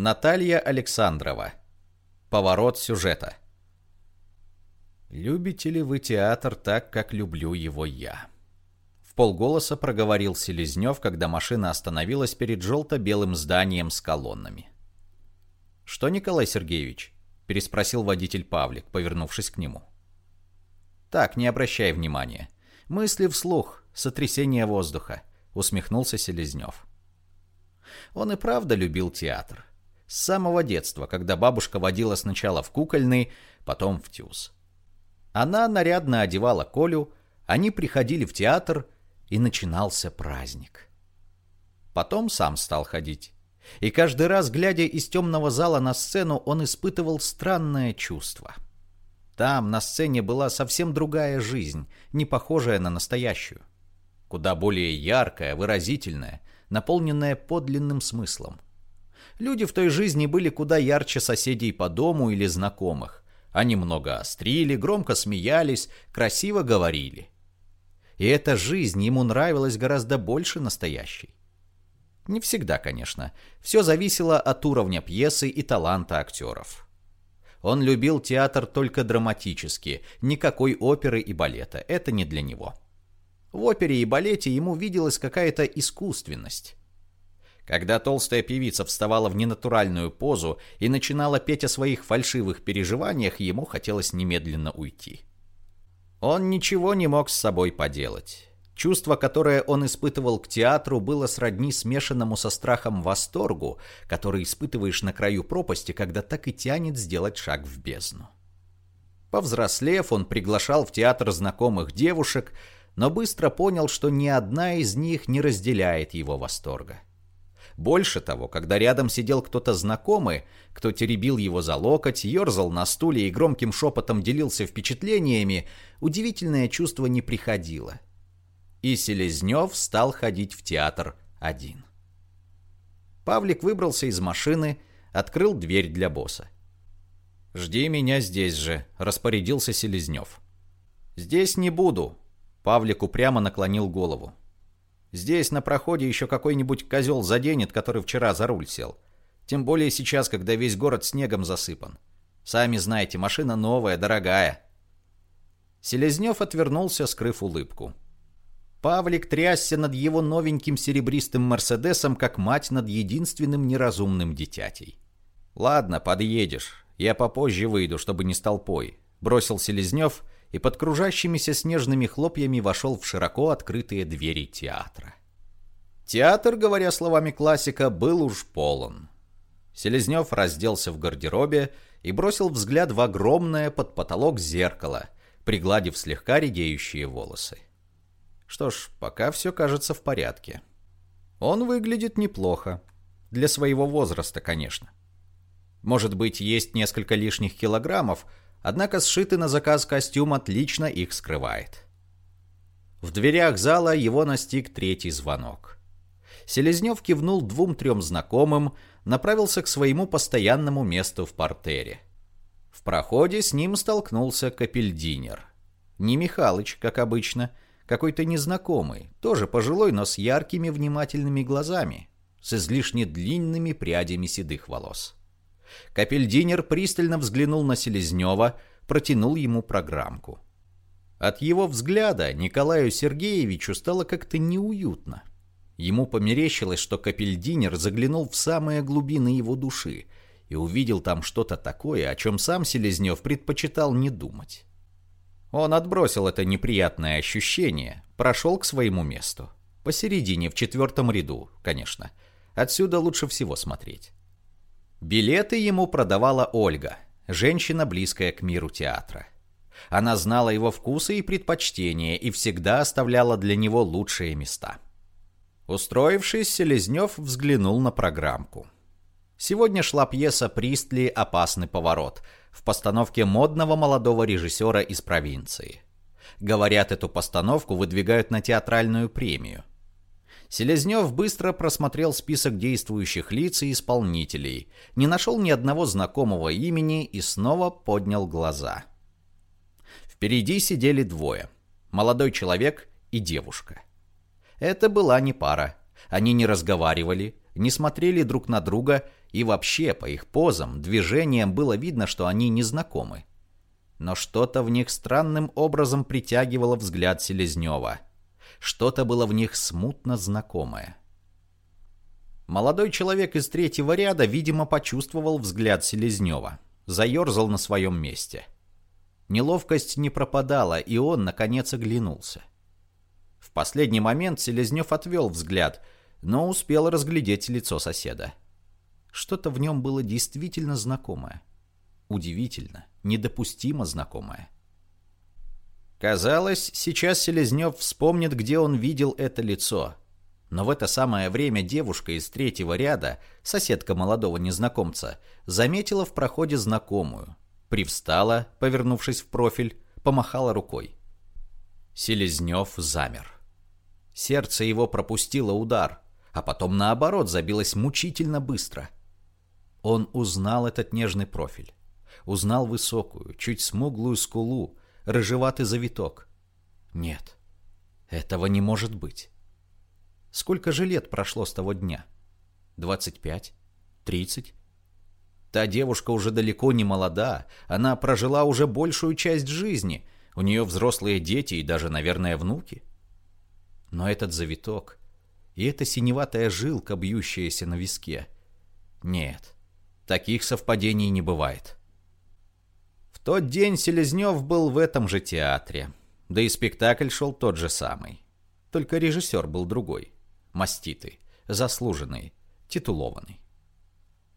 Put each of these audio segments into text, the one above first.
Наталья Александрова. Поворот сюжета. «Любите ли вы театр так, как люблю его я?» В полголоса проговорил Селезнев, когда машина остановилась перед желто-белым зданием с колоннами. «Что, Николай Сергеевич?» – переспросил водитель Павлик, повернувшись к нему. «Так, не обращай внимания. Мысли вслух, сотрясение воздуха», – усмехнулся Селезнев. Он и правда любил театр. С самого детства, когда бабушка водила сначала в кукольный, потом в тюз. Она нарядно одевала Колю, они приходили в театр, и начинался праздник. Потом сам стал ходить. И каждый раз, глядя из темного зала на сцену, он испытывал странное чувство. Там, на сцене, была совсем другая жизнь, не похожая на настоящую. Куда более яркая, выразительная, наполненная подлинным смыслом. Люди в той жизни были куда ярче соседей по дому или знакомых. Они много острили, громко смеялись, красиво говорили. И эта жизнь ему нравилась гораздо больше настоящей. Не всегда, конечно. Все зависело от уровня пьесы и таланта актеров. Он любил театр только драматически, никакой оперы и балета. Это не для него. В опере и балете ему виделась какая-то искусственность. Когда толстая певица вставала в ненатуральную позу и начинала петь о своих фальшивых переживаниях, ему хотелось немедленно уйти. Он ничего не мог с собой поделать. Чувство, которое он испытывал к театру, было сродни смешанному со страхом восторгу, который испытываешь на краю пропасти, когда так и тянет сделать шаг в бездну. Повзрослев, он приглашал в театр знакомых девушек, но быстро понял, что ни одна из них не разделяет его восторга. Больше того, когда рядом сидел кто-то знакомый, кто теребил его за локоть, ерзал на стуле и громким шепотом делился впечатлениями, удивительное чувство не приходило. И Селезнев стал ходить в театр один. Павлик выбрался из машины, открыл дверь для босса. «Жди меня здесь же», — распорядился Селезнев. «Здесь не буду», — Павлик упрямо наклонил голову. Здесь на проходе еще какой-нибудь козел заденет, который вчера за руль сел. Тем более сейчас, когда весь город снегом засыпан. Сами знаете, машина новая, дорогая. Селезнев отвернулся, скрыв улыбку. Павлик трясся над его новеньким серебристым «Мерседесом», как мать над единственным неразумным дитятей. «Ладно, подъедешь. Я попозже выйду, чтобы не с толпой», — бросил Селезнев — и под кружащимися снежными хлопьями вошел в широко открытые двери театра. Театр, говоря словами классика, был уж полон. Селезнев разделся в гардеробе и бросил взгляд в огромное под потолок зеркало, пригладив слегка редеющие волосы. Что ж, пока все кажется в порядке. Он выглядит неплохо. Для своего возраста, конечно. Может быть, есть несколько лишних килограммов, Однако сшитый на заказ костюм отлично их скрывает. В дверях зала его настиг третий звонок. Селезнев кивнул двум-трем знакомым, направился к своему постоянному месту в портере. В проходе с ним столкнулся Капельдинер. Не Михалыч, как обычно, какой-то незнакомый, тоже пожилой, но с яркими внимательными глазами, с излишне длинными прядями седых волос. Капельдинер пристально взглянул на Селезнева, протянул ему программку. От его взгляда Николаю Сергеевичу стало как-то неуютно. Ему померещилось, что Капельдинер заглянул в самые глубины его души и увидел там что-то такое, о чем сам Селезнев предпочитал не думать. Он отбросил это неприятное ощущение, прошел к своему месту. Посередине, в четвертом ряду, конечно. Отсюда лучше всего смотреть. Билеты ему продавала Ольга, женщина, близкая к миру театра. Она знала его вкусы и предпочтения и всегда оставляла для него лучшие места. Устроившись, Селезнев взглянул на программку. Сегодня шла пьеса «Пристли. Опасный поворот» в постановке модного молодого режиссера из провинции. Говорят, эту постановку выдвигают на театральную премию. Селезнев быстро просмотрел список действующих лиц и исполнителей, не нашел ни одного знакомого имени и снова поднял глаза. Впереди сидели двое – молодой человек и девушка. Это была не пара. Они не разговаривали, не смотрели друг на друга, и вообще по их позам, движениям было видно, что они не знакомы. Но что-то в них странным образом притягивало взгляд Селезнева. Что-то было в них смутно знакомое. Молодой человек из третьего ряда, видимо, почувствовал взгляд Селезнева. Заерзал на своем месте. Неловкость не пропадала, и он, наконец, оглянулся. В последний момент Селезнев отвел взгляд, но успел разглядеть лицо соседа. Что-то в нем было действительно знакомое. Удивительно, недопустимо знакомое. Казалось, сейчас Селезнев вспомнит, где он видел это лицо. Но в это самое время девушка из третьего ряда, соседка молодого незнакомца, заметила в проходе знакомую. Привстала, повернувшись в профиль, помахала рукой. Селезнев замер. Сердце его пропустило удар, а потом наоборот забилось мучительно быстро. Он узнал этот нежный профиль узнал высокую, чуть смуглую скулу, рыжеватый завиток. Нет, этого не может быть. Сколько же лет прошло с того дня? Двадцать пять? Тридцать? Та девушка уже далеко не молода, она прожила уже большую часть жизни, у нее взрослые дети и даже, наверное, внуки. Но этот завиток и эта синеватая жилка, бьющаяся на виске. Нет, таких совпадений не бывает тот день Селезнев был в этом же театре. Да и спектакль шел тот же самый. Только режиссер был другой. Маститый, заслуженный, титулованный.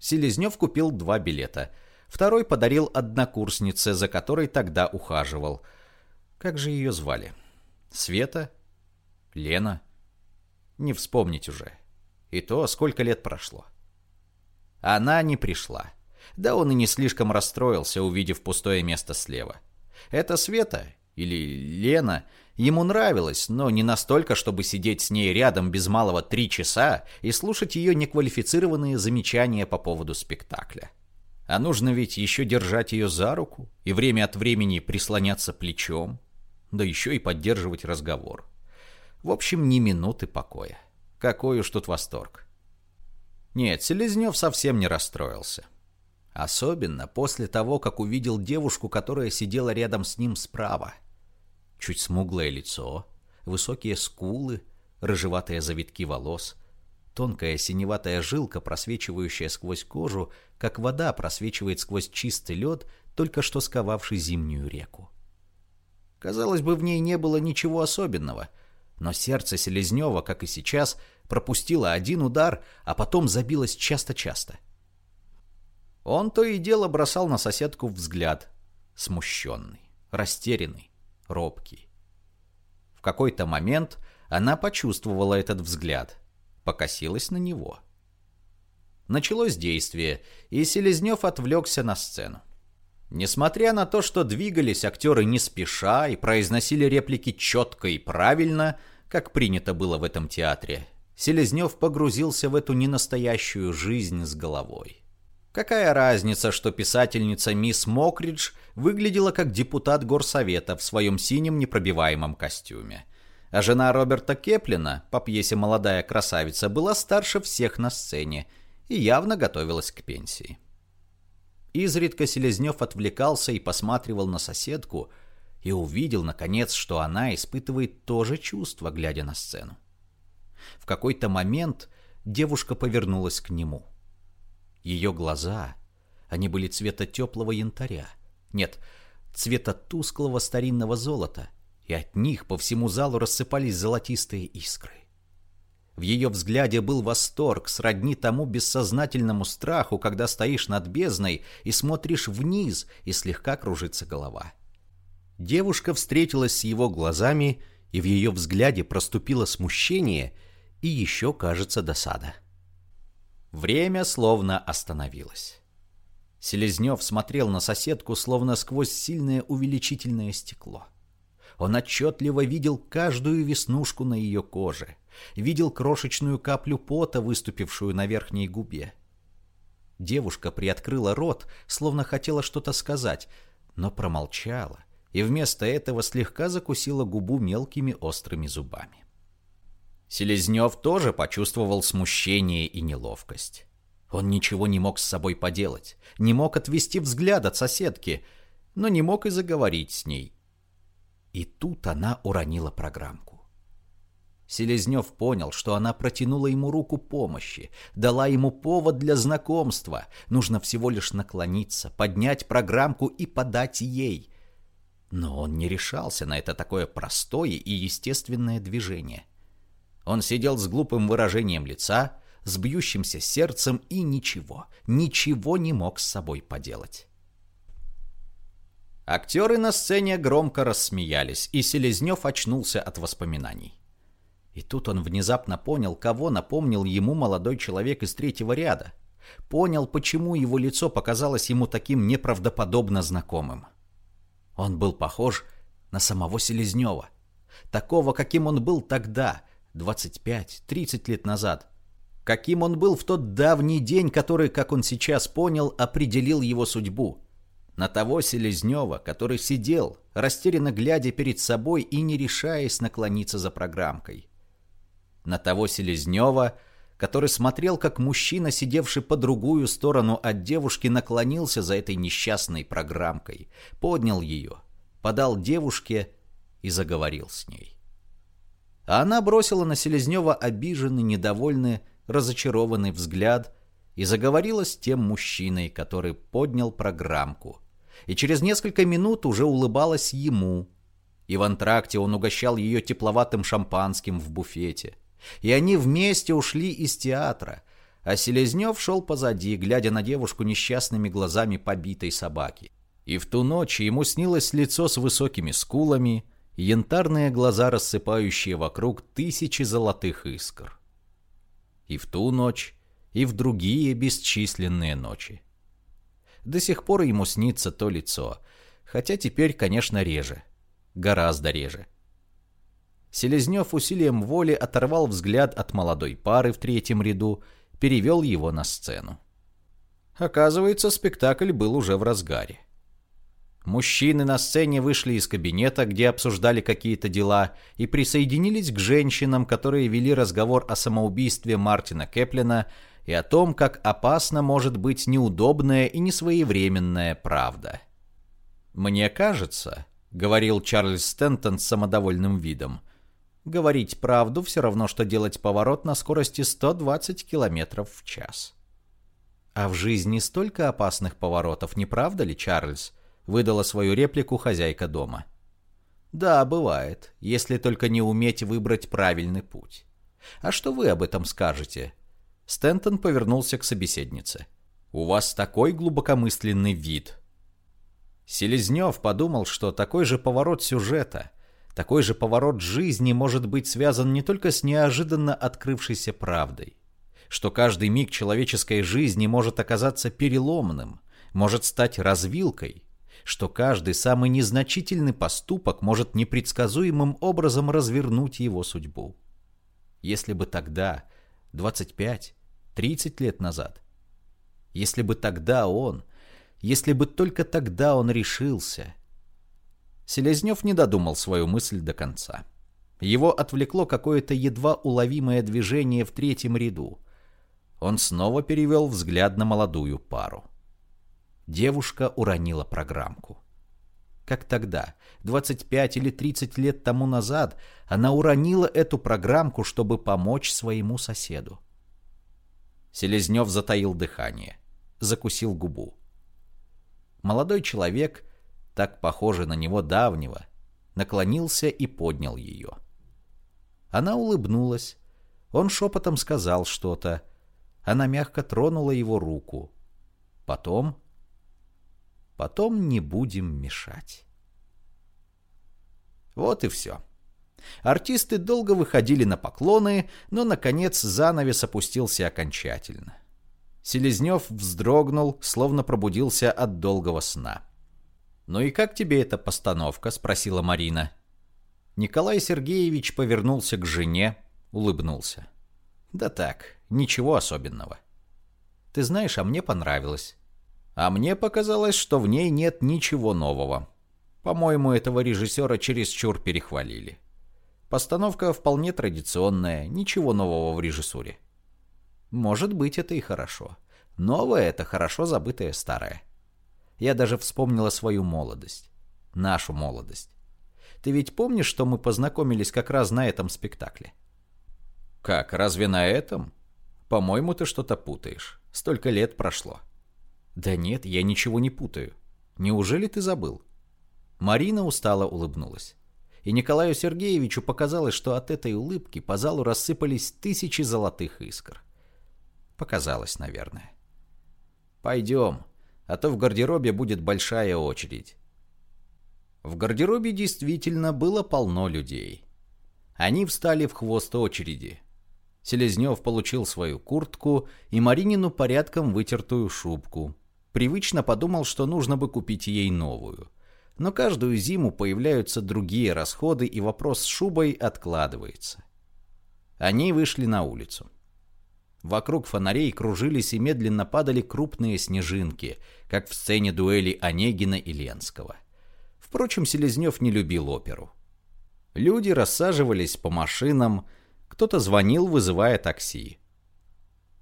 Селезнев купил два билета. Второй подарил однокурснице, за которой тогда ухаживал. Как же ее звали? Света? Лена? Не вспомнить уже. И то, сколько лет прошло. Она не пришла. Да он и не слишком расстроился, увидев пустое место слева. Это Света, или Лена, ему нравилось, но не настолько, чтобы сидеть с ней рядом без малого три часа и слушать ее неквалифицированные замечания по поводу спектакля. А нужно ведь еще держать ее за руку и время от времени прислоняться плечом, да еще и поддерживать разговор. В общем, ни минуты покоя. Какой уж тут восторг. Нет, Селезнев совсем не расстроился. Особенно после того, как увидел девушку, которая сидела рядом с ним справа. Чуть смуглое лицо, высокие скулы, рыжеватые завитки волос, тонкая синеватая жилка, просвечивающая сквозь кожу, как вода просвечивает сквозь чистый лед, только что сковавший зимнюю реку. Казалось бы, в ней не было ничего особенного, но сердце Селезнева, как и сейчас, пропустило один удар, а потом забилось часто-часто — он то и дело бросал на соседку взгляд, смущенный, растерянный, робкий. В какой-то момент она почувствовала этот взгляд, покосилась на него. Началось действие, и Селезнев отвлекся на сцену. Несмотря на то, что двигались актеры не спеша и произносили реплики четко и правильно, как принято было в этом театре, Селезнев погрузился в эту ненастоящую жизнь с головой. Какая разница, что писательница мисс Мокридж выглядела как депутат горсовета в своем синем непробиваемом костюме. А жена Роберта Кеплина, по пьесе «Молодая красавица», была старше всех на сцене и явно готовилась к пенсии. Изредка Селезнев отвлекался и посматривал на соседку и увидел, наконец, что она испытывает то же чувство, глядя на сцену. В какой-то момент девушка повернулась к нему – ее глаза, они были цвета теплого янтаря. Нет, цвета тусклого старинного золота, и от них по всему залу рассыпались золотистые искры. В ее взгляде был восторг, сродни тому бессознательному страху, когда стоишь над бездной и смотришь вниз, и слегка кружится голова. Девушка встретилась с его глазами, и в ее взгляде проступило смущение и еще, кажется, досада. Время словно остановилось. Селезнев смотрел на соседку, словно сквозь сильное увеличительное стекло. Он отчетливо видел каждую веснушку на ее коже, видел крошечную каплю пота, выступившую на верхней губе. Девушка приоткрыла рот, словно хотела что-то сказать, но промолчала, и вместо этого слегка закусила губу мелкими острыми зубами. Селезнев тоже почувствовал смущение и неловкость. Он ничего не мог с собой поделать, не мог отвести взгляд от соседки, но не мог и заговорить с ней. И тут она уронила программку. Селезнев понял, что она протянула ему руку помощи, дала ему повод для знакомства. Нужно всего лишь наклониться, поднять программку и подать ей. Но он не решался на это такое простое и естественное движение. Он сидел с глупым выражением лица, с бьющимся сердцем и ничего, ничего не мог с собой поделать. Актеры на сцене громко рассмеялись, и Селезнев очнулся от воспоминаний. И тут он внезапно понял, кого напомнил ему молодой человек из третьего ряда. Понял, почему его лицо показалось ему таким неправдоподобно знакомым. Он был похож на самого Селезнева. Такого, каким он был тогда, 25-30 лет назад. Каким он был в тот давний день, который, как он сейчас понял, определил его судьбу. На того Селезнева, который сидел, растерянно глядя перед собой и не решаясь наклониться за программкой. На того Селезнева, который смотрел, как мужчина, сидевший по другую сторону от девушки, наклонился за этой несчастной программкой, поднял ее, подал девушке и заговорил с ней. А она бросила на Селезнева обиженный, недовольный, разочарованный взгляд и заговорила с тем мужчиной, который поднял программку, и через несколько минут уже улыбалась ему. И в антракте он угощал ее тепловатым шампанским в буфете. И они вместе ушли из театра, а Селезнев шел позади, глядя на девушку несчастными глазами побитой собаки. И в ту ночь ему снилось лицо с высокими скулами, янтарные глаза, рассыпающие вокруг тысячи золотых искр. И в ту ночь, и в другие бесчисленные ночи. До сих пор ему снится то лицо, хотя теперь, конечно, реже. Гораздо реже. Селезнев усилием воли оторвал взгляд от молодой пары в третьем ряду, перевел его на сцену. Оказывается, спектакль был уже в разгаре. Мужчины на сцене вышли из кабинета, где обсуждали какие-то дела, и присоединились к женщинам, которые вели разговор о самоубийстве Мартина Кеплина и о том, как опасно может быть неудобная и несвоевременная правда. «Мне кажется», — говорил Чарльз Стентон с самодовольным видом, «говорить правду все равно, что делать поворот на скорости 120 км в час». «А в жизни столько опасных поворотов, не правда ли, Чарльз?» — выдала свою реплику хозяйка дома. «Да, бывает, если только не уметь выбрать правильный путь. А что вы об этом скажете?» Стентон повернулся к собеседнице. «У вас такой глубокомысленный вид». Селезнев подумал, что такой же поворот сюжета, такой же поворот жизни может быть связан не только с неожиданно открывшейся правдой, что каждый миг человеческой жизни может оказаться переломным, может стать развилкой, что каждый самый незначительный поступок может непредсказуемым образом развернуть его судьбу. Если бы тогда, 25, 30 лет назад, если бы тогда он, если бы только тогда он решился... Селезнев не додумал свою мысль до конца. Его отвлекло какое-то едва уловимое движение в третьем ряду. Он снова перевел взгляд на молодую пару. Девушка уронила программку. Как тогда, 25 или 30 лет тому назад, она уронила эту программку, чтобы помочь своему соседу. Селезнев затаил дыхание, закусил губу. Молодой человек, так похожий на него давнего, наклонился и поднял ее. Она улыбнулась. Он шепотом сказал что-то. Она мягко тронула его руку. Потом Потом не будем мешать. Вот и все. Артисты долго выходили на поклоны, но, наконец, занавес опустился окончательно. Селезнев вздрогнул, словно пробудился от долгого сна. «Ну и как тебе эта постановка?» — спросила Марина. Николай Сергеевич повернулся к жене, улыбнулся. «Да так, ничего особенного. Ты знаешь, а мне понравилось. А мне показалось, что в ней нет ничего нового. По-моему, этого режиссера чересчур перехвалили. Постановка вполне традиционная, ничего нового в режиссуре. Может быть, это и хорошо. Новое — это хорошо забытое старое. Я даже вспомнила свою молодость. Нашу молодость. Ты ведь помнишь, что мы познакомились как раз на этом спектакле? Как, разве на этом? По-моему, ты что-то путаешь. Столько лет прошло. Да нет, я ничего не путаю. Неужели ты забыл? Марина устало улыбнулась. И Николаю Сергеевичу показалось, что от этой улыбки по залу рассыпались тысячи золотых искр. Показалось, наверное. Пойдем, а то в гардеробе будет большая очередь. В гардеробе действительно было полно людей. Они встали в хвост очереди. Селезнев получил свою куртку и Маринину порядком вытертую шубку. Привычно подумал, что нужно бы купить ей новую. Но каждую зиму появляются другие расходы, и вопрос с шубой откладывается. Они вышли на улицу. Вокруг фонарей кружились и медленно падали крупные снежинки, как в сцене дуэли Онегина и Ленского. Впрочем, Селезнев не любил оперу. Люди рассаживались по машинам, кто-то звонил, вызывая такси.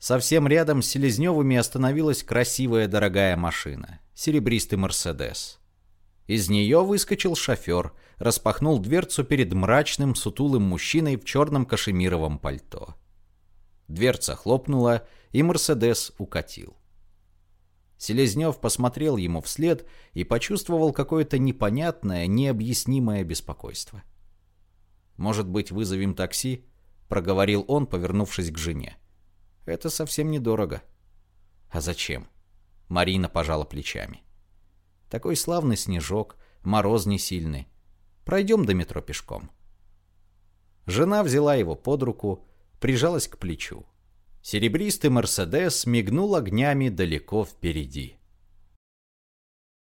Совсем рядом с Селезневыми остановилась красивая дорогая машина, серебристый «Мерседес». Из нее выскочил шофер, распахнул дверцу перед мрачным сутулым мужчиной в черном кашемировом пальто. Дверца хлопнула, и «Мерседес» укатил. Селезнев посмотрел ему вслед и почувствовал какое-то непонятное, необъяснимое беспокойство. «Может быть, вызовем такси?» проговорил он, повернувшись к жене. Это совсем недорого. А зачем? Марина пожала плечами. Такой славный снежок, мороз не сильный. Пройдем до метро пешком. Жена взяла его под руку, прижалась к плечу. Серебристый Мерседес мигнул огнями далеко впереди.